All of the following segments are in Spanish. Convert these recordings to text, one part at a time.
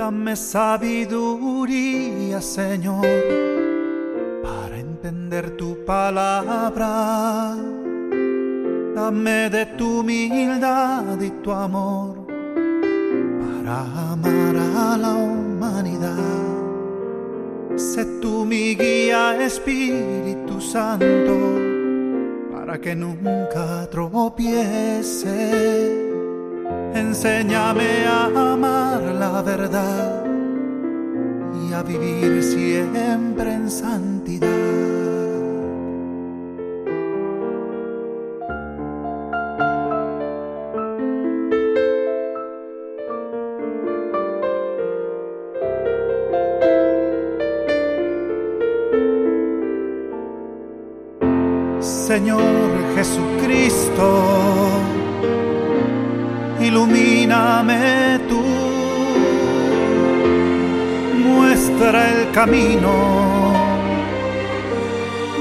Dame sabiduría, Señor, para entender tu palabra. Dame de tu humildad y tu amor para amar a la humanidad. Sé tú mi guía, Espíritu Santo, para que nunca tropiece. Enséñame a amar la verdad y a vivir siempre en santidad. Señor Jesucristo, ilumíname tú, muestra el camino,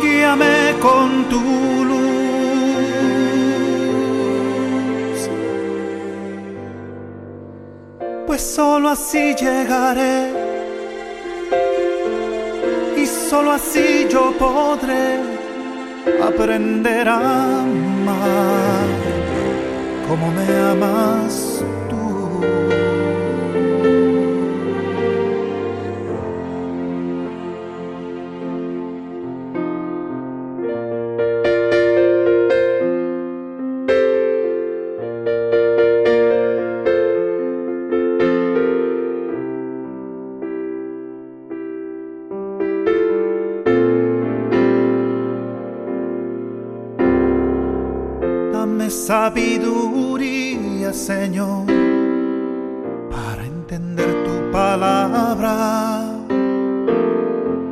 guíame con tu luz, pues solo así llegaré. Y solo así yo podré aprender a amar como me amas tú. Sabiduría, Señor, para entender tu palabra.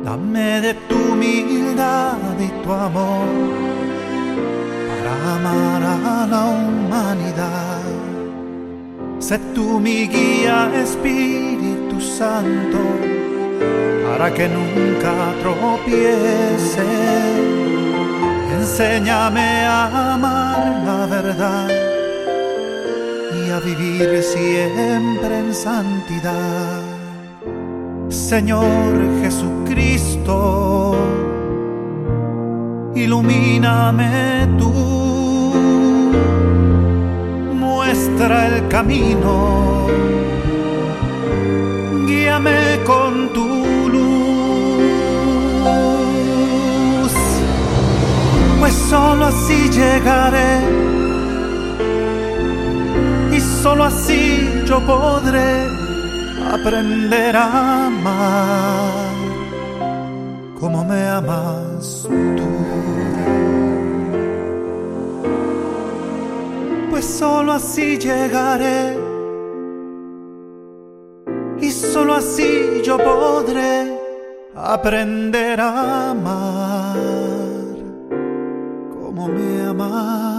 Dame de tu humildad y tu amor para amar a la humanidad. Sé tú mi guía, Espíritu Santo, para que nunca tropiece. Enséñame a amar la verdad y a vivir siempre en santidad. Señor Jesucristo, ilumíname tú, muestra el camino, guíame con tu solo así llegaré. Y solo así yo podré aprender a amar como me amas tú. Pues solo así llegaré. Y solo así yo podré aprender a amar como me amas